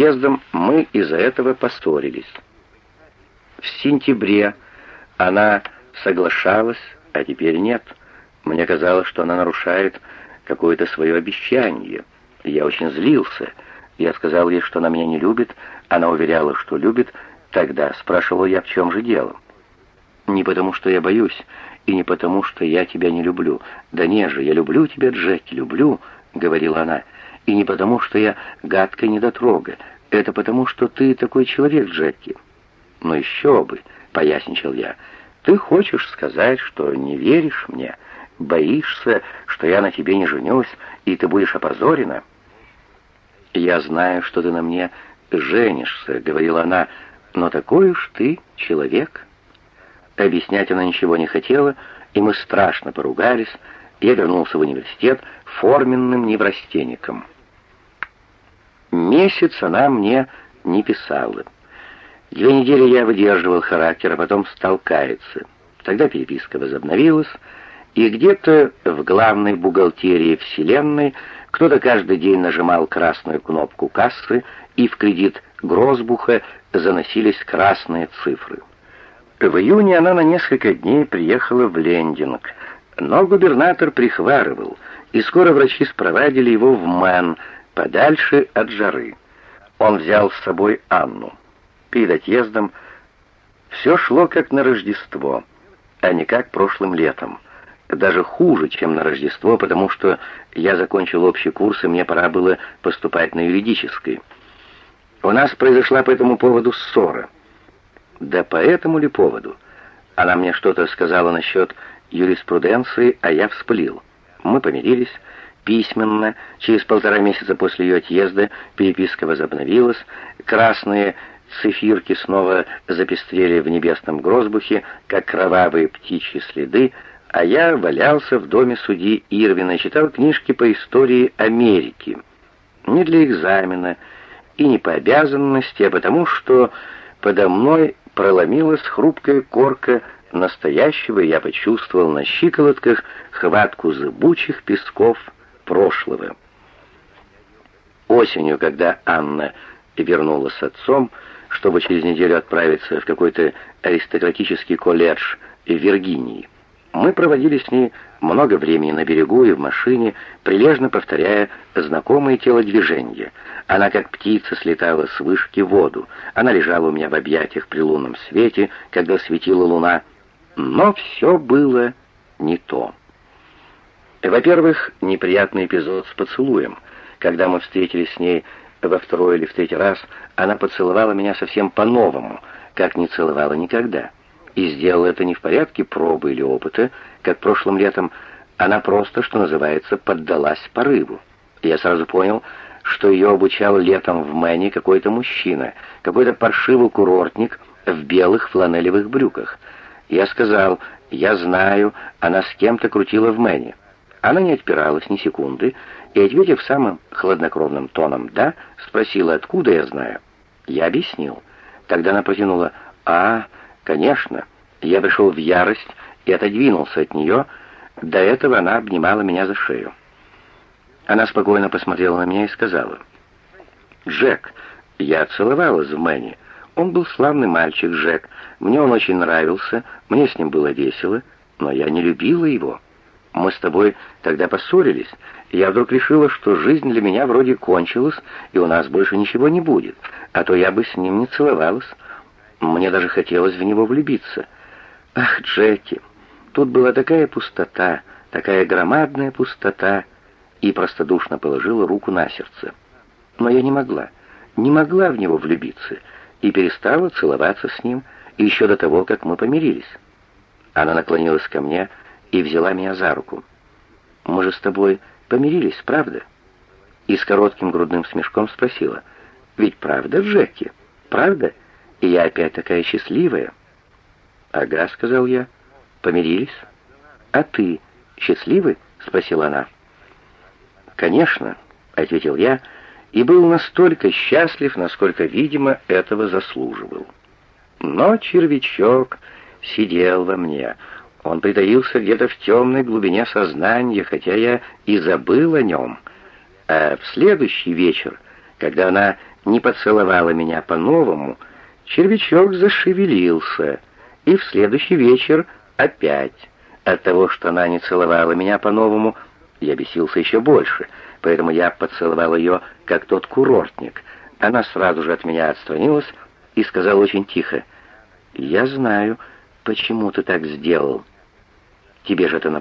отъездом мы из-за этого поссорились. В сентябре она соглашалась, а теперь нет. Мне казалось, что она нарушает какое-то свое обещание. Я очень злился. Я сказал ей, что она меня не любит. Она уверяла, что любит. Тогда спрашивал я, в чем же дело. Не потому, что я боюсь, и не потому, что я тебя не люблю. Да не же, я люблю тебя, Джеки, люблю, — говорила она. И не потому, что я гадкая недотрога. Это потому, что ты такой человек, Джеки. Ну еще бы, — поясничал я. Ты хочешь сказать, что не веришь мне, боишься, что я на тебе не женюсь, и ты будешь опозорена? Я знаю, что ты на мне женишься, — говорила она, — но такой уж ты человек. Объяснять она ничего не хотела, и мы страшно поругались. Я вернулся в университет форменным неврастенником. Месяц она мне не писала. Две недели я выдерживал характер, а потом стал каяться. Тогда переписка возобновилась, и где-то в главной бухгалтерии Вселенной кто-то каждый день нажимал красную кнопку кассы, и в кредит Грозбуха заносились красные цифры. В июне она на несколько дней приехала в Лендинг, но губернатор прихварывал, и скоро врачи спровадили его в Мэн, подальше от жары. Он взял с собой Анну. Перед отъездом все шло как на Рождество, а не как прошлым летом. Даже хуже, чем на Рождество, потому что я закончил общий курс, и мне пора было поступать на юридический. У нас произошла по этому поводу ссора. Да по этому ли поводу? Она мне что-то сказала насчет юриспруденции, а я вспылил. Мы помирились, письменно. Через полтора месяца после ее отъезда переписка возобновилась. Красные цифирки снова запестрели в небесном грозбухе, как кровавые птичьи следы, а я валялся в доме судьи Ирвина и читал книжки по истории Америки. Не для экзамена и не по обязанности, а потому что подо мной проломилась хрупкая корка настоящего, и я почувствовал на щиколотках хватку зыбучих песков прошлого. Осенью, когда Анна вернулась с отцом, чтобы через неделю отправиться в какой-то аристократический колледж в Виргинии, мы проводили с ней много времени на берегу и в машине, прилежно повторяя знакомые телодвижения. Она, как птица, слетала с вышки в воду. Она лежала у меня в объятиях при лунном свете, когда светила луна. Но все было не то. Во-первых, неприятный эпизод с поцелуем. Когда мы встретились с ней во второй или в третий раз, она поцеловала меня совсем по-новому, как не целовала никогда. И сделала это не в порядке пробы или опыта, как прошлым летом, она просто, что называется, поддалась порыву. Я сразу понял, что ее обучал летом в Мэне какой-то мужчина, какой-то паршивый курортник в белых фланелевых брюках. Я сказал, я знаю, она с кем-то крутила в Мэне. Она не отпиралась ни секунды и, ответив самым хладнокровным тоном «да», спросила, откуда я знаю. Я объяснил. Тогда она протянула «а, конечно». Я пришел в ярость и отодвинулся от нее. До этого она обнимала меня за шею. Она спокойно посмотрела на меня и сказала «Джек, я целовалась в Мэнни. Он был славный мальчик, Джек. Мне он очень нравился, мне с ним было весело, но я не любила его». Мы с тобой тогда поссорились, я вдруг решила, что жизнь для меня вроде кончилась, и у нас больше ничего не будет, а то я бы с ним не целовалась. Мне даже хотелось в него влюбиться. Ах, Джеки, тут была такая пустота, такая громадная пустота, и простодушно положила руку на сердце. Но я не могла, не могла в него влюбиться, и перестала целоваться с ним еще до того, как мы помирились. Она наклонилась ко мне, и взяла меня за руку. «Мы же с тобой помирились, правда?» И с коротким грудным смешком спросила. «Ведь правда, Джеки? Правда? И я опять такая счастливая?» «Ага», — сказал я. «Помирились?» «А ты счастливый?» — спросила она. «Конечно», — ответил я, и был настолько счастлив, насколько, видимо, этого заслуживал. Но червячок сидел во мне. Он притаился где-то в темной глубине сознания, хотя я и забыл о нем. А в следующий вечер, когда она не поцеловала меня по-новому, червячок зашевелился, и в следующий вечер опять. От того, что она не целовала меня по-новому, я бесился еще больше, поэтому я поцеловал ее, как тот курортник. Она сразу же от меня отстранилась и сказала очень тихо, «Я знаю, почему ты так сделал. Тебе же это нравится».